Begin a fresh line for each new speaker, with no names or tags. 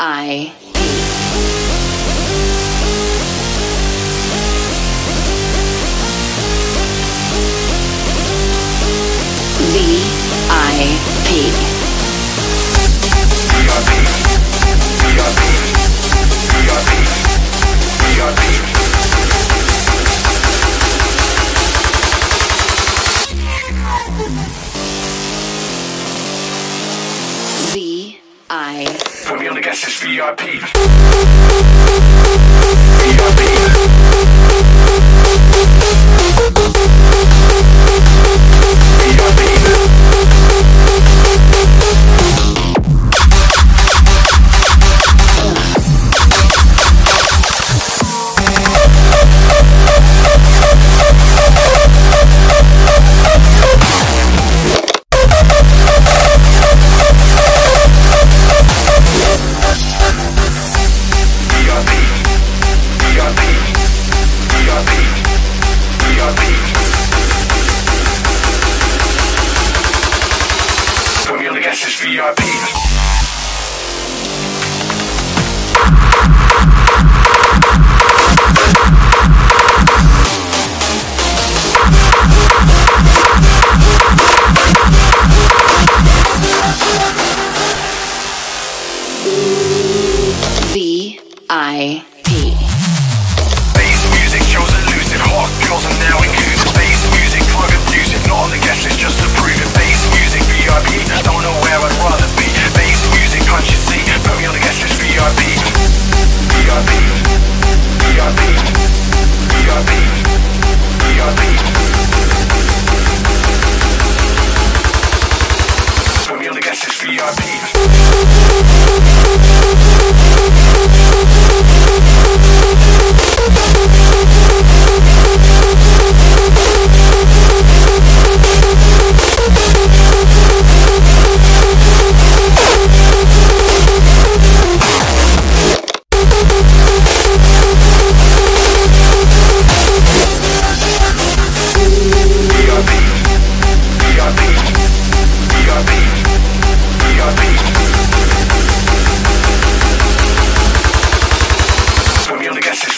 I. V I P.
Put me on the guest list VIP.
V I P.
Bass music shows elusive. Hot girls are now included. Bass music, plug music. Not on the guest list just to prove it. Bass music, VIP. Don't know where I'd rather be. Bass music, can't you see? Put me on the guest list VIP. VIP. VIP. VIP. VIP. Put me on the guest list VIP. VIP.